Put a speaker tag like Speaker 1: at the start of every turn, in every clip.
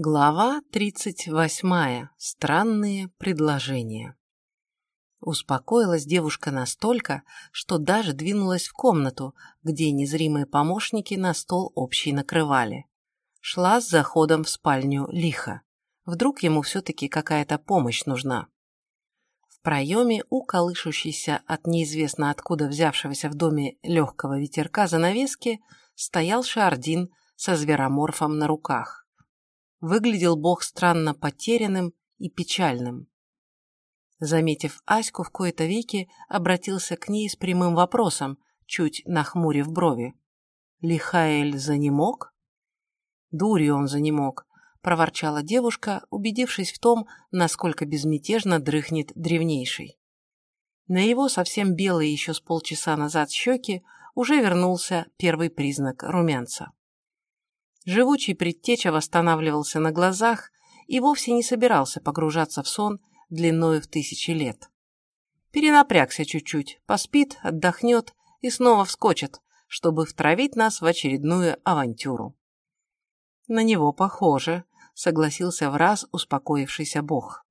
Speaker 1: Глава 38. Странные предложения. Успокоилась девушка настолько, что даже двинулась в комнату, где незримые помощники на стол общий накрывали. Шла с заходом в спальню лихо. Вдруг ему все-таки какая-то помощь нужна. В проеме у колышущейся от неизвестно откуда взявшегося в доме легкого ветерка занавески стоял Шардин со звероморфом на руках выглядел бог странно потерянным и печальным. Заметив Аську в кои-то веки, обратился к ней с прямым вопросом, чуть нахмурив брови. «Лихаэль занемог?» «Дурью он занемог», — проворчала девушка, убедившись в том, насколько безмятежно дрыхнет древнейший. На его совсем белые еще с полчаса назад щеки уже вернулся первый признак румянца. Живучий предтеча восстанавливался на глазах и вовсе не собирался погружаться в сон длиною в тысячи лет. Перенапрягся чуть-чуть, поспит, отдохнет и снова вскочит, чтобы втравить нас в очередную авантюру. На него похоже, согласился в раз успокоившийся бог.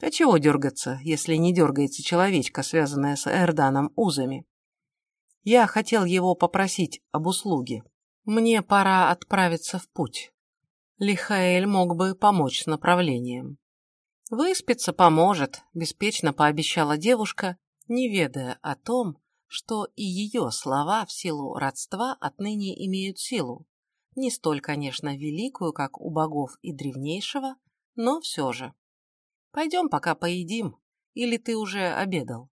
Speaker 1: А чего дергаться, если не дергается человечка, связанная с Эрданом узами? Я хотел его попросить об услуге. Мне пора отправиться в путь. Лихаэль мог бы помочь с направлением. Выспится поможет, беспечно пообещала девушка, не ведая о том, что и ее слова в силу родства отныне имеют силу. Не столь, конечно, великую, как у богов и древнейшего, но все же. Пойдем пока поедим, или ты уже обедал?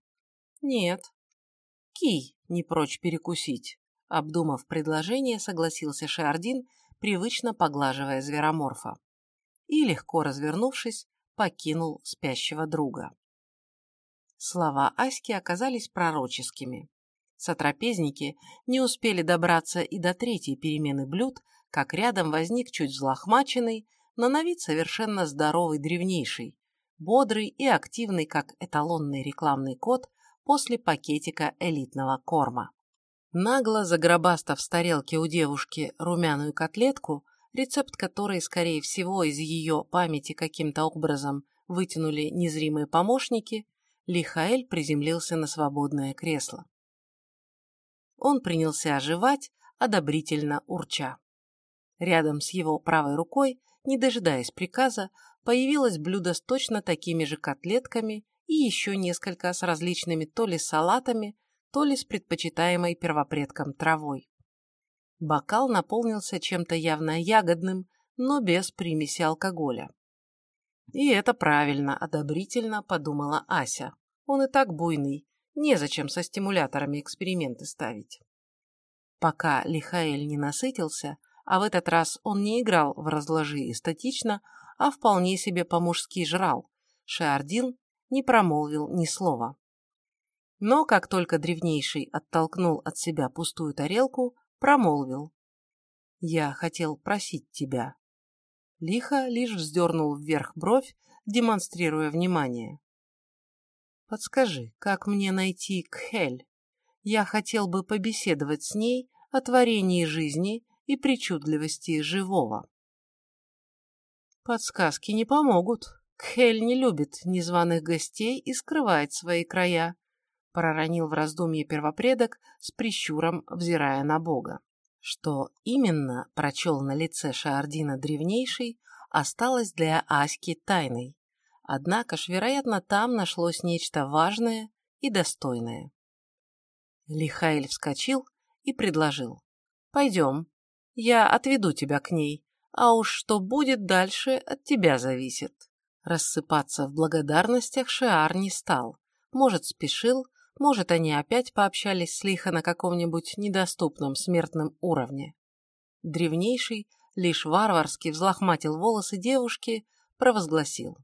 Speaker 1: Нет. Кий не прочь перекусить. Обдумав предложение, согласился Шиардин, привычно поглаживая звероморфа. И, легко развернувшись, покинул спящего друга. Слова Аськи оказались пророческими. Сотрапезники не успели добраться и до третьей перемены блюд, как рядом возник чуть взлохмаченный, но на вид совершенно здоровый древнейший, бодрый и активный, как эталонный рекламный код после пакетика элитного корма. Нагло загробастав с тарелки у девушки румяную котлетку, рецепт которой, скорее всего, из ее памяти каким-то образом вытянули незримые помощники, Лихаэль приземлился на свободное кресло. Он принялся оживать, одобрительно урча. Рядом с его правой рукой, не дожидаясь приказа, появилось блюдо с точно такими же котлетками и еще несколько с различными то ли салатами, то ли с предпочитаемой первопредком травой. Бокал наполнился чем-то явно ягодным, но без примеси алкоголя. И это правильно, одобрительно подумала Ася. Он и так буйный, незачем со стимуляторами эксперименты ставить. Пока Лихаэль не насытился, а в этот раз он не играл в разложи эстетично, а вполне себе по-мужски жрал, Шиардин не промолвил ни слова. Но как только древнейший оттолкнул от себя пустую тарелку, промолвил. «Я хотел просить тебя». Лихо лишь вздернул вверх бровь, демонстрируя внимание. «Подскажи, как мне найти Кхель? Я хотел бы побеседовать с ней о творении жизни и причудливости живого». «Подсказки не помогут. Кхель не любит незваных гостей и скрывает свои края проронил в раздумье первопредок с прищуром, взирая на Бога. Что именно прочел на лице Шаардина древнейший, осталось для Аськи тайной. Однако ж, вероятно, там нашлось нечто важное и достойное. Лихаэль вскочил и предложил. «Пойдем, я отведу тебя к ней, а уж что будет дальше, от тебя зависит». Рассыпаться в благодарностях Шиар не стал. Может, спешил, может, они опять пообщались с Лихо на каком-нибудь недоступном смертном уровне. Древнейший лишь варварски взлохматил волосы девушки, провозгласил.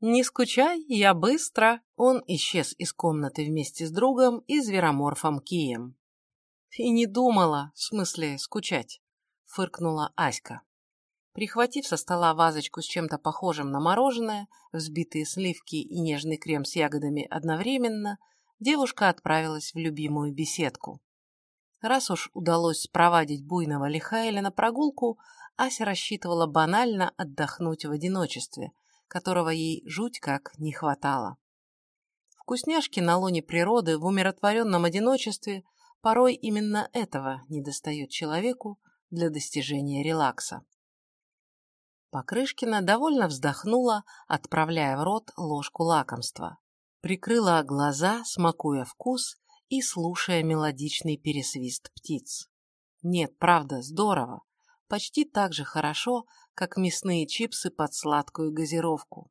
Speaker 1: «Не скучай, я быстро!» Он исчез из комнаты вместе с другом и звероморфом Кием. «И не думала, в смысле, скучать», — фыркнула Аська. Прихватив со стола вазочку с чем-то похожим на мороженое, взбитые сливки и нежный крем с ягодами одновременно, девушка отправилась в любимую беседку. Раз уж удалось спровадить буйного Лихаэля на прогулку, Ася рассчитывала банально отдохнуть в одиночестве, которого ей жуть как не хватало. Вкусняшки на лоне природы в умиротворенном одиночестве порой именно этого недостает человеку для достижения релакса. Покрышкина довольно вздохнула, отправляя в рот ложку лакомства. Прикрыла глаза, смакуя вкус и слушая мелодичный пересвист птиц. Нет, правда, здорово. Почти так же хорошо, как мясные чипсы под сладкую газировку.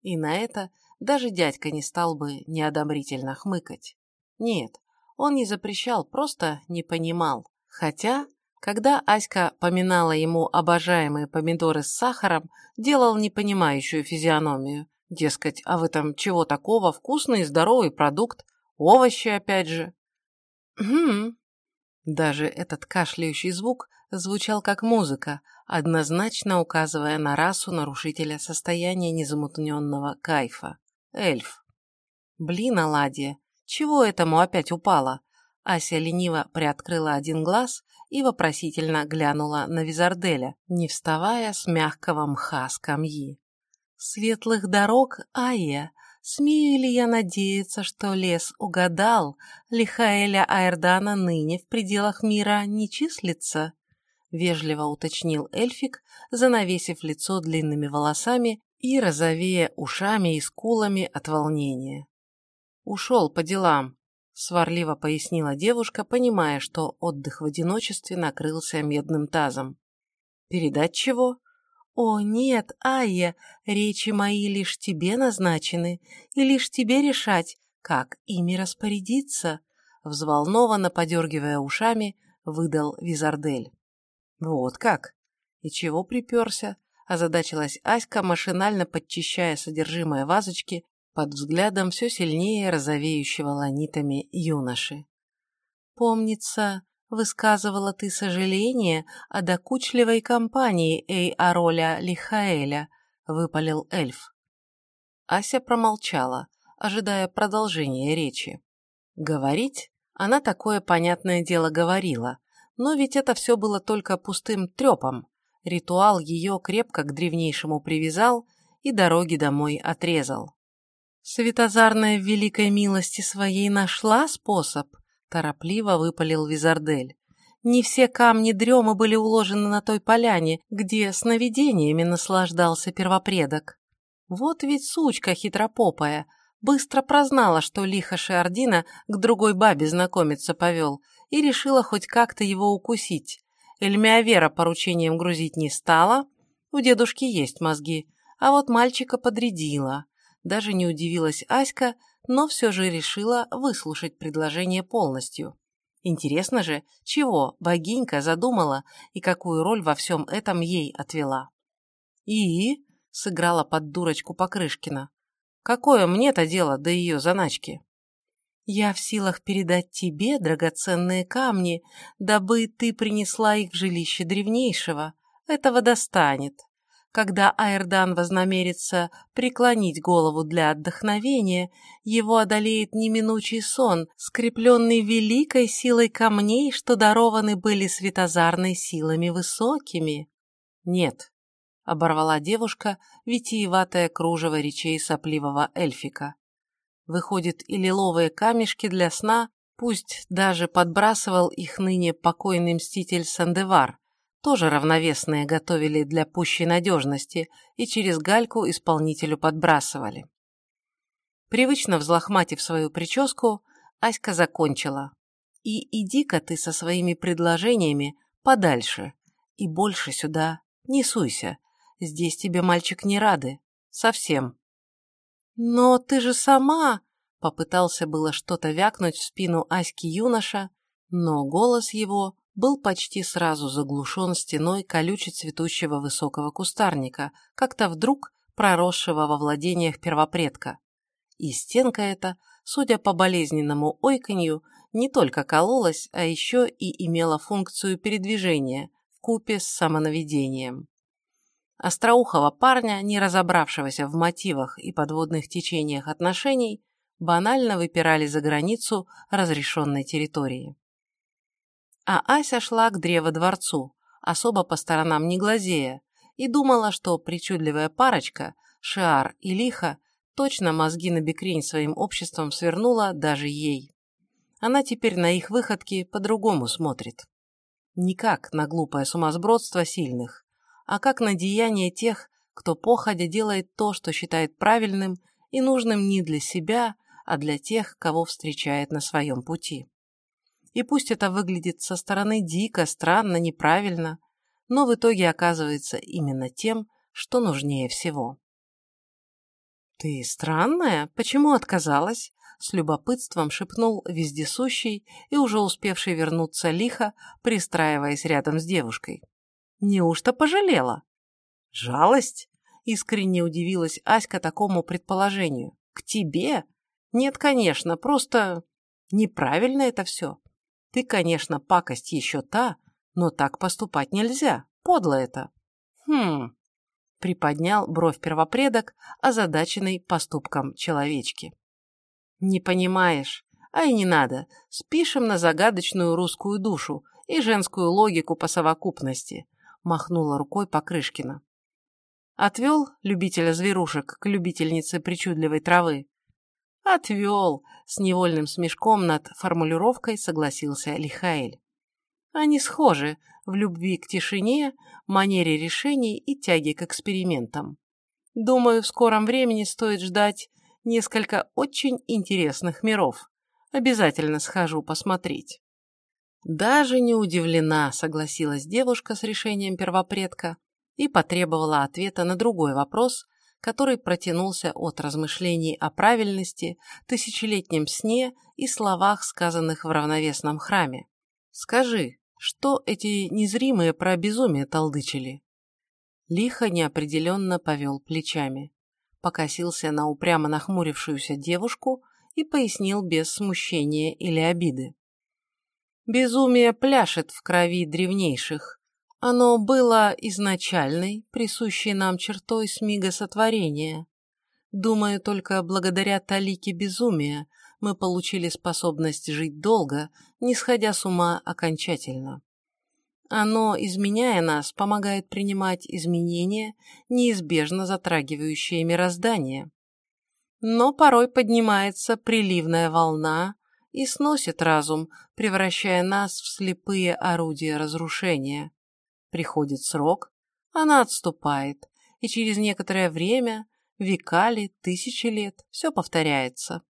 Speaker 1: И на это даже дядька не стал бы неодобрительно хмыкать. Нет, он не запрещал, просто не понимал. Хотя, когда Аська поминала ему обожаемые помидоры с сахаром, делал непонимающую физиономию. Дескать, а в этом чего такого, вкусный и здоровый продукт, овощи опять же. Хм. Даже этот кашляющий звук звучал как музыка, однозначно указывая на расу нарушителя состояния незамутненного кайфа. Эльф. Блин, Аладья, чего этому опять упало? Ася лениво приоткрыла один глаз и вопросительно глянула на Визарделя, не вставая с мягкого мха скамьи. «Светлых дорог, Ая, смею ли я надеяться, что лес угадал, Лихаэля Аэрдана ныне в пределах мира не числится?» Вежливо уточнил эльфик, занавесив лицо длинными волосами и розовея ушами и скулами от волнения. «Ушел по делам», — сварливо пояснила девушка, понимая, что отдых в одиночестве накрылся медным тазом. «Передать чего?» «О, нет, Айя, речи мои лишь тебе назначены, и лишь тебе решать, как ими распорядиться», взволнованно подергивая ушами, выдал Визардель. «Вот как? И чего приперся?» озадачилась Аська, машинально подчищая содержимое вазочки под взглядом все сильнее розовеющего ланитами юноши. «Помнится, высказывала ты сожаление о докучливой компании Эй Ароля Лихаэля», — выпалил эльф. Ася промолчала, ожидая продолжения речи. Говорить она такое понятное дело говорила, но ведь это все было только пустым трепом, Ритуал ее крепко к древнейшему привязал и дороги домой отрезал. «Светозарная в великой милости своей нашла способ», — торопливо выпалил Визардель. «Не все камни дрема были уложены на той поляне, где сновидениями наслаждался первопредок. Вот ведь сучка хитропопая, быстро прознала, что лихо Шиардина к другой бабе знакомиться повел, и решила хоть как-то его укусить. Эльмиавера поручением грузить не стала, у дедушки есть мозги, а вот мальчика подрядила. Даже не удивилась Аська, но все же решила выслушать предложение полностью. Интересно же, чего богинька задумала и какую роль во всем этом ей отвела. «И?» — сыграла под дурочку Покрышкина. «Какое мне-то дело до ее заначки?» Я в силах передать тебе драгоценные камни, дабы ты принесла их в жилище древнейшего. Этого достанет. Когда Айрдан вознамерится преклонить голову для отдохновения, его одолеет неминучий сон, скрепленный великой силой камней, что дарованы были светозарной силами высокими. Нет, — оборвала девушка витиеватое кружево речей сопливого эльфика. Выходит, и лиловые камешки для сна, пусть даже подбрасывал их ныне покойный мститель Сандевар, тоже равновесные готовили для пущей надежности и через гальку исполнителю подбрасывали. Привычно взлохматив свою прическу, Аська закончила. «И иди-ка ты со своими предложениями подальше, и больше сюда не суйся. Здесь тебе, мальчик, не рады. Совсем». «Но ты же сама...» — попытался было что-то вякнуть в спину Аськи юноша, но голос его был почти сразу заглушен стеной колюче цветущего высокого кустарника, как-то вдруг проросшего во владениях первопредка. И стенка эта, судя по болезненному ойканью, не только кололась, а еще и имела функцию передвижения в купе с самонаведением. Остроухого парня, не разобравшегося в мотивах и подводных течениях отношений, банально выпирали за границу разрешенной территории. А Ася шла к древодворцу, особо по сторонам не глазея, и думала, что причудливая парочка, Шиар и Лиха, точно мозги на бекрень своим обществом свернула даже ей. Она теперь на их выходки по-другому смотрит. Не как на глупое сумасбродство сильных, а как на деяние тех, кто походя делает то, что считает правильным и нужным не для себя, а для тех, кого встречает на своем пути. И пусть это выглядит со стороны дико, странно, неправильно, но в итоге оказывается именно тем, что нужнее всего. «Ты странная? Почему отказалась?» С любопытством шепнул вездесущий и уже успевший вернуться лихо, пристраиваясь рядом с девушкой. «Неужто пожалела?» «Жалость?» — искренне удивилась Аська такому предположению. «К тебе? Нет, конечно, просто неправильно это все. Ты, конечно, пакость еще та, но так поступать нельзя. Подло это». «Хм...» — приподнял бровь первопредок, озадаченный поступком человечки. «Не понимаешь. А и не надо. Спишем на загадочную русскую душу и женскую логику по совокупности», — махнула рукой Покрышкина. «Отвел любителя зверушек к любительнице причудливой травы?» «Отвел», — с невольным смешком над формулировкой согласился Лихаэль. «Они схожи в любви к тишине, манере решений и тяге к экспериментам. Думаю, в скором времени стоит ждать несколько очень интересных миров. Обязательно схожу посмотреть. Даже не удивлена, согласилась девушка с решением первопредка и потребовала ответа на другой вопрос, который протянулся от размышлений о правильности, тысячелетнем сне и словах, сказанных в равновесном храме. «Скажи, что эти незримые про безумие толдычили?» Лихо неопределенно повел плечами покосился на упрямо нахмурившуюся девушку и пояснил без смущения или обиды. Безумие пляшет в крови древнейших. Оно было изначальной, присущей нам чертой смига сотворения. Думаю, только благодаря талике безумия мы получили способность жить долго, не сходя с ума окончательно. Оно, изменяя нас, помогает принимать изменения, неизбежно затрагивающие мироздание. Но порой поднимается приливная волна и сносит разум, превращая нас в слепые орудия разрушения. Приходит срок, она отступает, и через некоторое время, века ли, тысячи лет, все повторяется.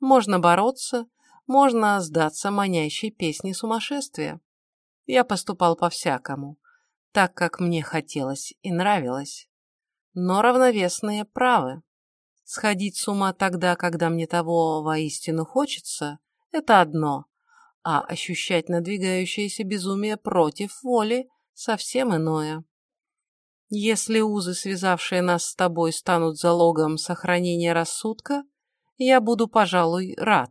Speaker 1: Можно бороться, можно сдаться манящей песне сумасшествия. Я поступал по-всякому, так, как мне хотелось и нравилось. Но равновесные правы. Сходить с ума тогда, когда мне того воистину хочется, это одно, а ощущать надвигающееся безумие против воли – совсем иное. Если узы, связавшие нас с тобой, станут залогом сохранения рассудка, я буду, пожалуй, рад.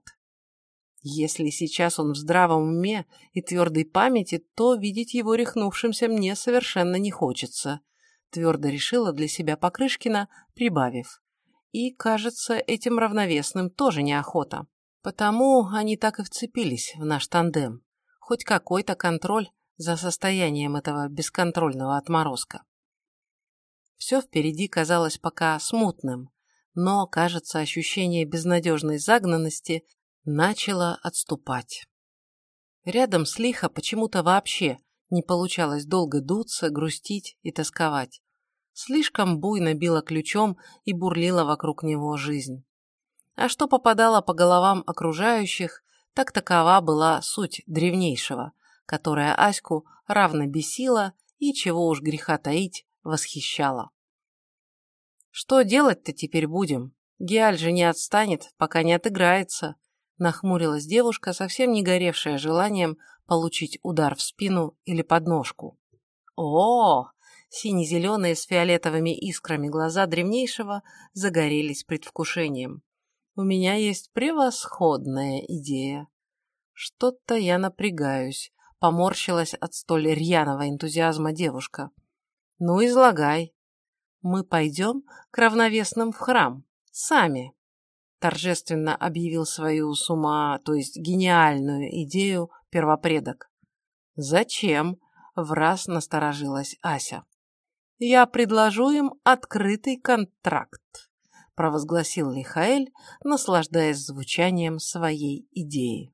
Speaker 1: Если сейчас он в здравом уме и твердой памяти, то видеть его рехнувшимся мне совершенно не хочется, твердо решила для себя Покрышкина, прибавив. И, кажется, этим равновесным тоже неохота. Потому они так и вцепились в наш тандем. Хоть какой-то контроль за состоянием этого бесконтрольного отморозка. Все впереди казалось пока смутным, но, кажется, ощущение безнадежной загнанности начала отступать. Рядом с Лихо почему-то вообще не получалось долго дуться, грустить и тосковать. Слишком буйно била ключом и бурлила вокруг него жизнь. А что попадало по головам окружающих, так такова была суть древнейшего, которая Аську равно бесила и, чего уж греха таить, восхищала. «Что делать-то теперь будем? Геаль же не отстанет, пока не отыграется», Нахмурилась девушка, совсем не горевшая желанием получить удар в спину или подножку. О, сине-зеленые с фиолетовыми искрами глаза древнейшего загорелись предвкушением. У меня есть превосходная идея. Что-то я напрягаюсь, поморщилась от столь рьяного энтузиазма девушка. Ну, излагай. Мы пойдем к равновесным в храм. Сами торжественно объявил свою с ума, то есть гениальную идею первопредок. «Зачем?» – враз насторожилась Ася. «Я предложу им открытый контракт», – провозгласил Лихаэль, наслаждаясь звучанием своей идеи.